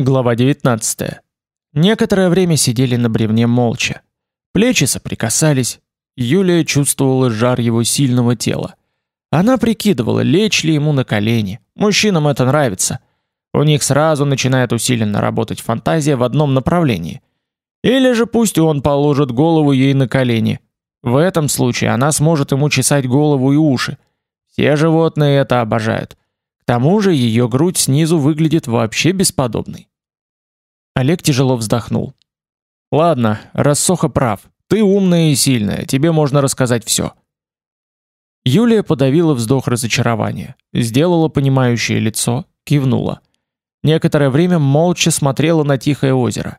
Глава 19. Некоторое время сидели на бревне молча. Плечи соприкасались. Юлия чувствовала жар его сильного тела. Она прикидывала, лечь ли ему на колени. Мужчинам это нравится. У них сразу начинает усиленно работать фантазия в одном направлении. Или же пусть он положит голову ей на колени. В этом случае она сможет ему чесать голову и уши. Все животные это обожают. Тому же ее грудь снизу выглядит вообще бесподобной. Олег тяжело вздохнул. Ладно, Рассоха прав. Ты умная и сильная, тебе можно рассказать все. Юлия подавила вздох разочарования, сделала понимающее лицо, кивнула. Некоторое время молча смотрела на тихое озеро.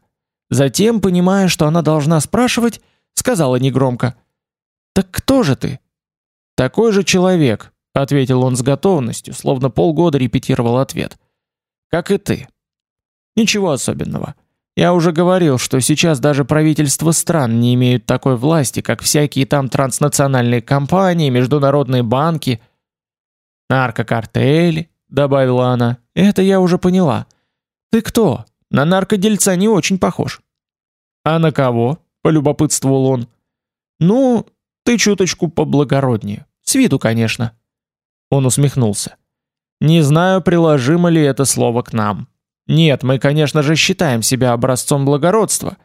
Затем, понимая, что она должна спрашивать, сказала негромко: "Так кто же ты?" "Такой же человек", ответил он с готовностью, словно полгода репетировал ответ. "Как и ты. Ничего особенного. Я уже говорил, что сейчас даже правительства стран не имеют такой власти, как всякие там транснациональные компании, международные банки, наркокартели, добавила она. Это я уже поняла. Ты кто? На наркодельца не очень похож. А на кого? полюбопытствовал он. Ну, ты чуточку поблагороднее. С виду, конечно. Он усмехнулся. Не знаю, приложимо ли это слово к нам. Нет, мы, конечно же, считаем себя образцом благородства,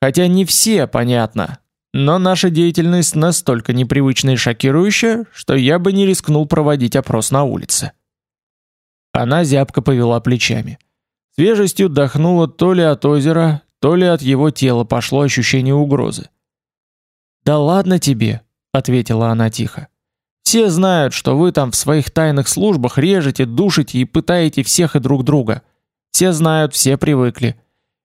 хотя не все, понятно. Но наша деятельность настолько непривычная и шокирующая, что я бы не рискнул проводить опрос на улице. Она зябко повела плечами. Свежестью дохнуло то ли от озера, то ли от его тела пошло ощущение угрозы. "Да ладно тебе", ответила она тихо. "Все знают, что вы там в своих тайных службах режете, душите и пытаете всех и друг друга. Все знают, все привыкли.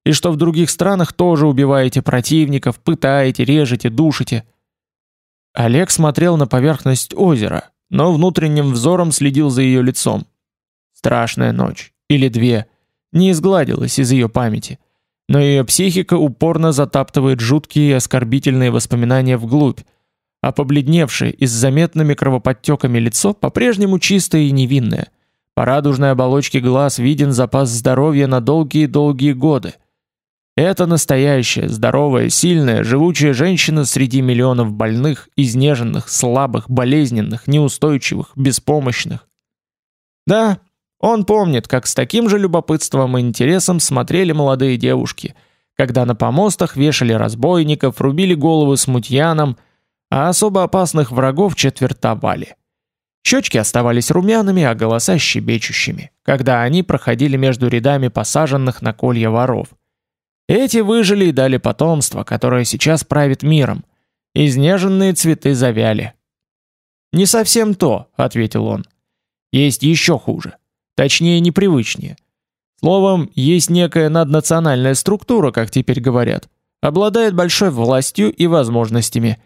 И что в других странах тоже убиваете противников, пытаете, режете, душите. Олег смотрел на поверхность озера, но внутренним взором следил за ее лицом. Страшная ночь или две не изгладилась из ее памяти, но ее психика упорно затаптывает жуткие и оскорбительные воспоминания вглубь, а побледневшее и с заметными кровоподтеками лицо по-прежнему чистое и невинное – по радужной оболочке глаз виден запас здоровья на долгие-долгие годы. Это настоящая, здоровая, сильная, живучая женщина среди миллионов больных, изнеженных, слабых, болезненных, неустойчивых, беспомощных. Да, он помнит, как с таким же любопытством и интересом смотрели молодые девушки, когда на помостах вешали разбойников, рубили головы смутьянам, а особо опасных врагов четвертовали. Щечки оставались румяными, а голоса щебечущими, когда они проходили между рядами посаженных на колья воров. Эти выжили и дали потомство, которое сейчас правит миром. Изнеженные цветы завяли. «Не совсем то», — ответил он. «Есть еще хуже. Точнее, непривычнее. Словом, есть некая наднациональная структура, как теперь говорят. Обладает большой властью и возможностями.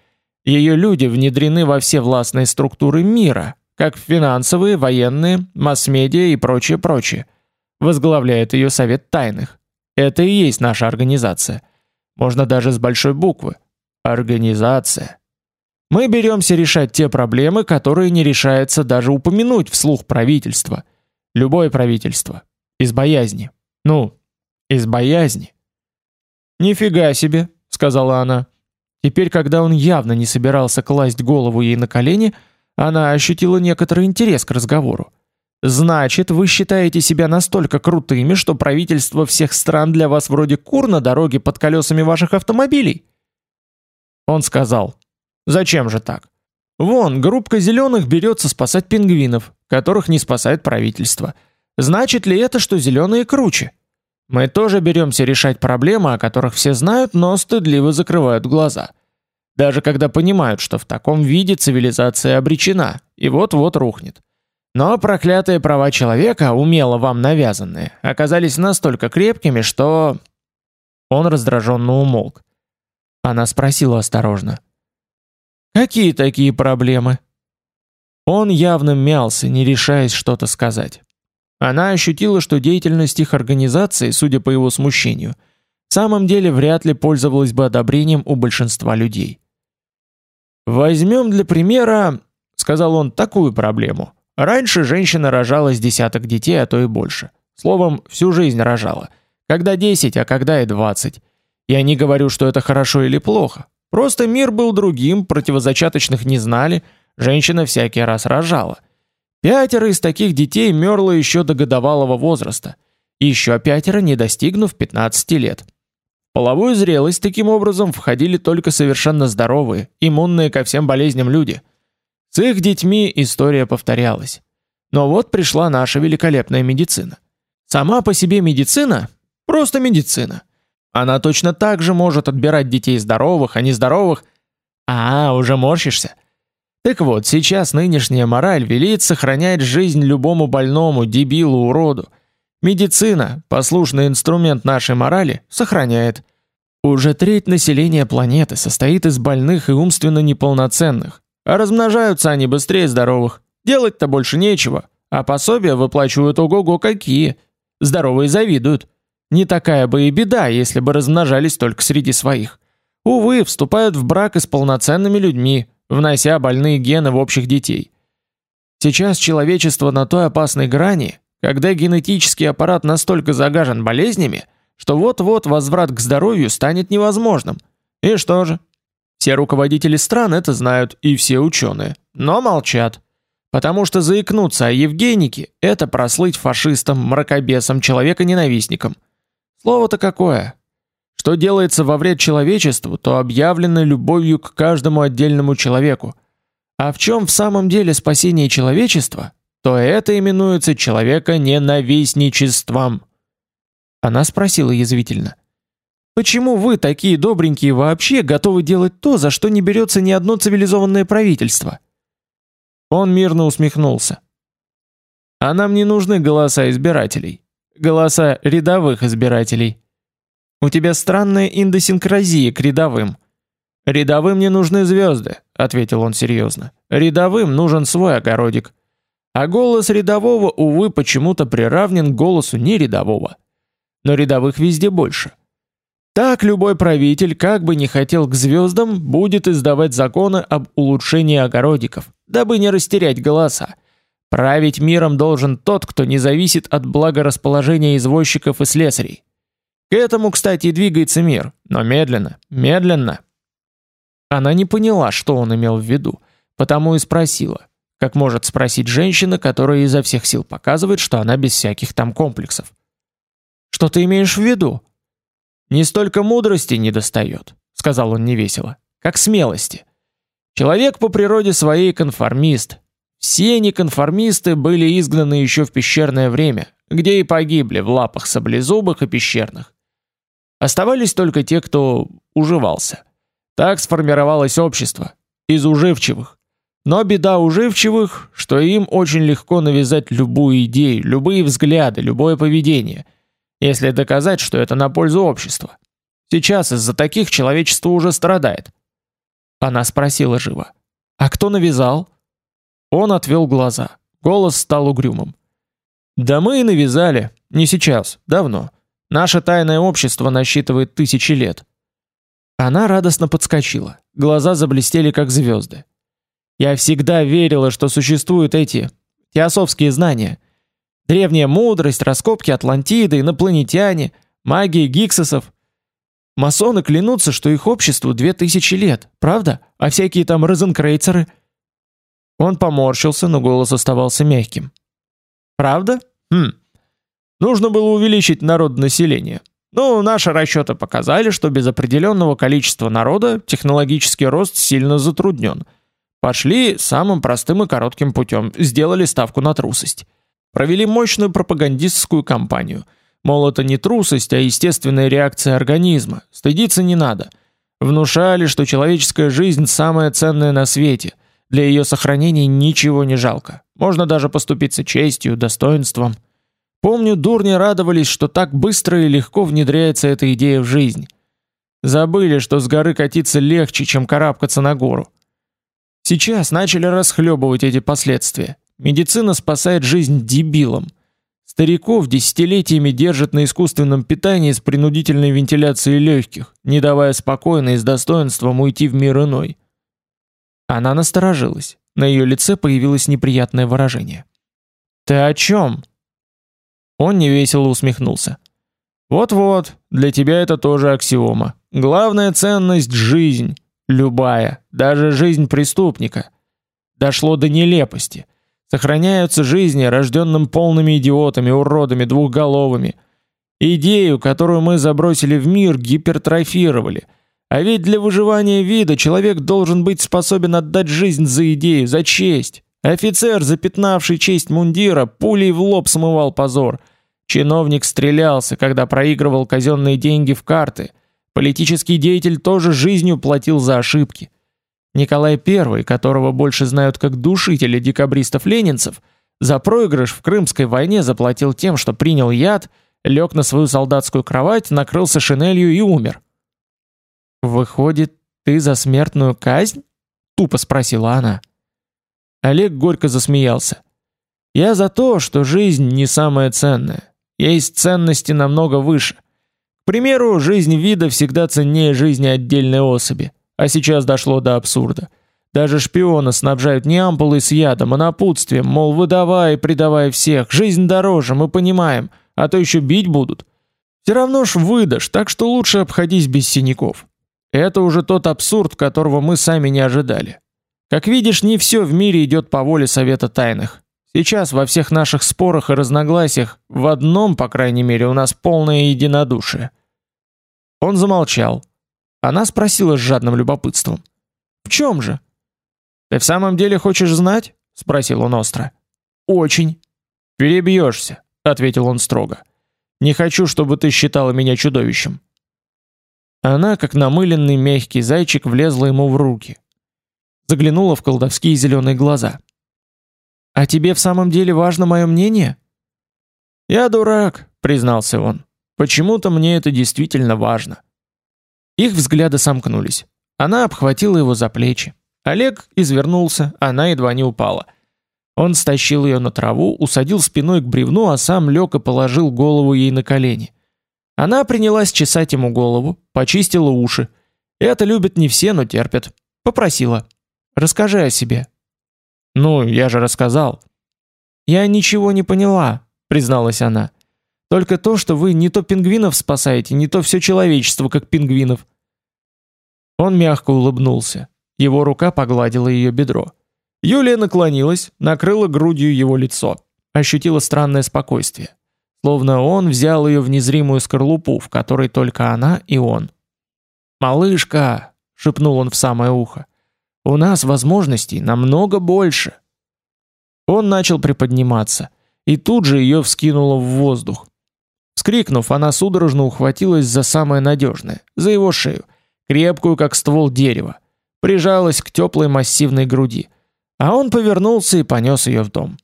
Ее люди внедрены во все властные структуры мира, как финансовые, военные, масс-медиа и прочее, прочее. Возглавляет ее совет тайных. Это и есть наша организация. Можно даже с большой буквы. Организация. Мы беремся решать те проблемы, которые не решается даже упомянуть вслух правительства. Любое правительство. Из боязни. Ну, из боязни. «Нифига себе», — сказала она. Теперь, когда он явно не собирался класть голову ей на колени, — она ощутила некоторый интерес к разговору. Значит, вы считаете себя настолько крутыми, что правительство всех стран для вас вроде кур на дороге под колесами ваших автомобилей? Он сказал: "Зачем же так? Вон, группка зеленых берется спасать пингвинов, которых не спасает правительство. Значит ли это, что зеленые круче? Мы тоже беремся решать проблемы, о которых все знают, но стыдливо закрывают глаза даже когда понимают, что в таком виде цивилизация обречена и вот-вот рухнет. Но проклятые права человека, умело вам навязанные, оказались настолько крепкими, что он раздраженно умолк. Она спросила осторожно: "Какие такие проблемы?" Он явно мялся, не решаясь что-то сказать. Она ощутила, что деятельность их организации, судя по его смущению, в самом деле вряд ли пользовалась бы одобрением у большинства людей. Возьмем для примера, сказал он, такую проблему. Раньше женщина рожала с десяток детей, а то и больше. Словом, всю жизнь рожала. Когда 10, а когда и 20. Я не говорю, что это хорошо или плохо. Просто мир был другим, противозачаточных не знали, женщина всякий раз рожала. Пятеро из таких детей мерло еще до годовалого возраста. Еще пятеро, не достигнув 15 лет. Половую зрелость таким образом входили только совершенно здоровые, иммунные ко всем болезням люди. С их детьми история повторялась. Но вот пришла наша великолепная медицина. Сама по себе медицина – просто медицина. Она точно так же может отбирать детей здоровых, а не здоровых. А, уже морщишься. Так вот, сейчас нынешняя мораль велит сохранять жизнь любому больному, дебилу, уроду. Медицина, послушный инструмент нашей морали, сохраняет. Уже треть населения планеты состоит из больных и умственно неполноценных, а размножаются они быстрее здоровых. Делать-то больше нечего, а пособия выплачивают ого-го какие. Здоровые завидуют. Не такая бы и беда, если бы размножались только среди своих. Увы, вступают в брак и с полноценными людьми, внося больные гены в общих детей. Сейчас человечество на той опасной грани, когда генетический аппарат настолько загажен болезнями, что вот-вот возврат к здоровью станет невозможным. И что же? Все руководители стран это знают, и все ученые, но молчат. Потому что заикнуться о Евгенике – это прослыть фашистом, мракобесом, человека-ненавистником. Слово-то какое? Что делается во вред человечеству, то объявлено любовью к каждому отдельному человеку. А в чем в самом деле спасение человечества, то это именуется человека-ненавистничеством. Она спросила язвительно. Почему вы, такие добренькие вообще, готовы делать то, за что не берется ни одно цивилизованное правительство? Он мирно усмехнулся. А нам не нужны голоса избирателей. Голоса рядовых избирателей. У тебя странная индосинкразия к рядовым. Рядовым не нужны звезды, ответил он серьезно. Рядовым нужен свой огородик. А голос рядового, увы, почему-то приравнен к голосу нерядового. Но рядовых везде больше. Так любой правитель, как бы не хотел к звездам, будет издавать законы об улучшении огородиков, дабы не растерять голоса. Править миром должен тот, кто не зависит от благорасположения извозчиков и слесарей. К этому, кстати, и двигается мир, но медленно, медленно. Она не поняла, что он имел в виду, потому и спросила, как может спросить женщина, которая изо всех сил показывает, что она без всяких там комплексов. «Что ты имеешь в виду?» Не столько мудрости не достает, сказал он невесело, как смелости. Человек по природе своей конформист. Все неконформисты были изгнаны еще в пещерное время, где и погибли в лапах саблезубых и пещерных. Оставались только те, кто уживался. Так сформировалось общество из уживчивых. Но беда уживчивых, что им очень легко навязать любую идею, любые взгляды, любое поведение – если доказать, что это на пользу общества. Сейчас из-за таких человечество уже страдает. Она спросила живо: "А кто навязал?" Он отвел глаза. Голос стал угрюмым. "Да мы и навязали, не сейчас, давно. Наше тайное общество насчитывает тысячи лет". Она радостно подскочила. Глаза заблестели как звезды. Я всегда верила, что существуют эти теософские знания. Древняя мудрость, раскопки Атлантиды, инопланетяне, магия гиксосов. Масоны клянутся, что их обществу две тысячи лет, правда? А всякие там розенкрейцеры... Он поморщился, но голос оставался мягким. Правда? Хм. Нужно было увеличить народ населения. Ну, наши расчеты показали, что без определенного количества народа технологический рост сильно затруднен. Пошли самым простым и коротким путем, сделали ставку на трусость. Провели мощную пропагандистскую кампанию. Мол, это не трусость, а естественная реакция организма. Стыдиться не надо. Внушали, что человеческая жизнь самая ценная на свете. Для ее сохранения ничего не жалко. Можно даже поступиться честью, достоинством. Помню, дурни радовались, что так быстро и легко внедряется эта идея в жизнь. Забыли, что с горы катиться легче, чем карабкаться на гору. Сейчас начали расхлебывать эти последствия. Медицина спасает жизнь дебилам. Стариков десятилетиями держат на искусственном питании с принудительной вентиляцией легких, не давая спокойно и с достоинством уйти в мир иной. Она насторожилась. На ее лице появилось неприятное выражение. «Ты о чем?» Он невесело усмехнулся. Вот-вот, для тебя это тоже аксиома. Главная ценность жизнь, любая, даже жизнь преступника. Дошло до нелепости. Сохраняются жизни, рожденным полными идиотами, уродами, двухголовыми. Идею, которую мы забросили в мир, гипертрофировали. А ведь для выживания вида человек должен быть способен отдать жизнь за идею, за честь. Офицер, запятнавший честь мундира, пулей в лоб смывал позор. Чиновник стрелялся, когда проигрывал казенные деньги в карты. Политический деятель тоже жизнью платил за ошибки. Николай I, которого больше знают как душителя декабристов-ленинцев, за проигрыш в Крымской войне заплатил тем, что принял яд, лег на свою солдатскую кровать, накрылся шинелью и умер. «Выходит, ты за смертную казнь?» — тупо спросила она. Олег горько засмеялся. «Я за то, что жизнь не самая ценная. Есть ценности намного выше. Примеру, жизнь вида всегда ценнее жизни отдельной особи. А сейчас дошло до абсурда. Даже шпиона снабжают не ампулой с ядом, а напутствием, мол, выдавай и предавай всех, жизнь дороже, мы понимаем, а то еще бить будут. Все равно ж выдашь, так что лучше обходись без синяков. Это уже тот абсурд, которого мы сами не ожидали. Как видишь, не все в мире идет по воле Совета Тайных. Сейчас во всех наших спорах и разногласиях в одном, по крайней мере, у нас полное единодушие. Он замолчал, она спросила с жадным любопытством: "В чем же? Ты в самом деле хочешь знать?" спросил он остро. "Очень. Перебьешься», — ответил он строго. "Не хочу, чтобы ты считала меня чудовищем". Она, как намыленный мягкий зайчик, влезла ему в руки. Заглянула в колдовские зеленые глаза. «А тебе в самом деле важно мое мнение?» «Я дурак», — признался он. «Почему-то мне это действительно важно. Их взгляды сомкнулись. Она обхватила его за плечи. Олег извернулся, она едва не упала. Он стащил ее на траву, усадил спиной к бревну, а сам лег и положил голову ей на колени. Она принялась чесать ему голову, почистила уши. Это любят не все, но терпят. Попросила: "Расскажи о себе". "Ну, я же рассказал". "Я ничего не поняла", призналась она. Только то, что вы не то пингвинов спасаете, не то все человечество, как пингвинов. Он мягко улыбнулся. Его рука погладила ее бедро. Юлия наклонилась, накрыла грудью его лицо, ощутила странное спокойствие, словно он взял ее в незримую скорлупу, в которой только она и он. "Малышка", шепнул он в самое ухо. "У нас возможностей намного больше". Он начал приподниматься, и тут же ее вскинуло в воздух. Вскрикнув, она судорожно ухватилась за самое надежное, за его шею, крепкую, как ствол дерева, прижалась к теплой массивной груди, а он повернулся и понес ее в дом.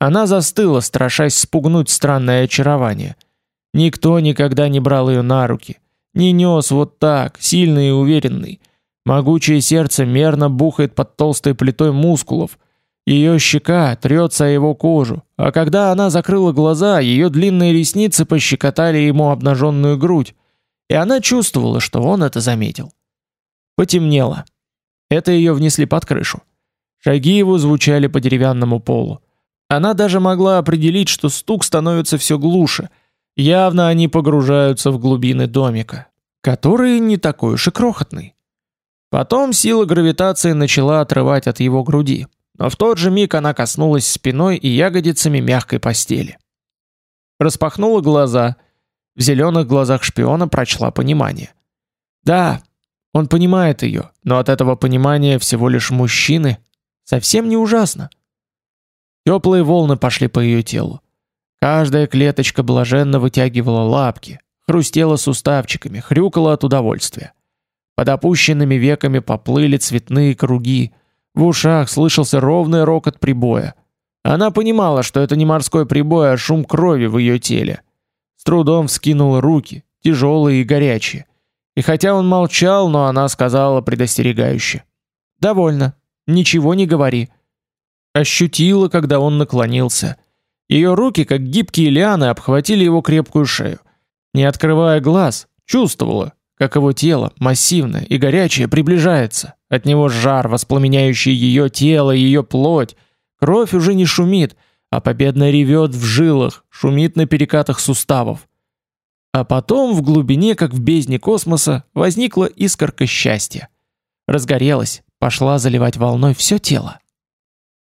Она застыла, страшась спугнуть странное очарование. Никто никогда не брал ее на руки, не нес вот так, сильный и уверенный. Могучее сердце мерно бухает под толстой плитой мускулов, ее щека трется о его кожу, а когда она закрыла глаза, ее длинные ресницы пощекотали ему обнаженную грудь, и она чувствовала, что он это заметил. Потемнело. Это ее внесли под крышу. Шаги его звучали по деревянному полу. Она даже могла определить, что стук становится все глуше. Явно они погружаются в глубины домика, который не такой уж и крохотный. Потом сила гравитации начала отрывать от его груди но в тот же миг она коснулась спиной и ягодицами мягкой постели. Распахнула глаза. В зеленых глазах шпиона прочла понимание. Да, он понимает ее, но от этого понимания всего лишь мужчины совсем не ужасно. Теплые волны пошли по ее телу. Каждая клеточка блаженно вытягивала лапки, хрустела суставчиками, хрюкала от удовольствия. Под опущенными веками поплыли цветные круги, в ушах слышался ровный рокот прибоя. Она понимала, что это не морской прибой, а шум крови в ее теле. С трудом вскинула руки, тяжелые и горячие. И хотя он молчал, но она сказала предостерегающе: "Довольно. Ничего не говори". Ощутила, когда он наклонился. Ее руки, как гибкие лианы, обхватили его крепкую шею. Не открывая глаз, чувствовала, как его тело, массивное и горячее, приближается. От него жар, воспламеняющий ее тело, ее плоть. Кровь уже не шумит, а победно ревет в жилах, шумит на перекатах суставов. А потом в глубине, как в бездне космоса, возникла искорка счастья. Разгорелась, пошла заливать волной все тело.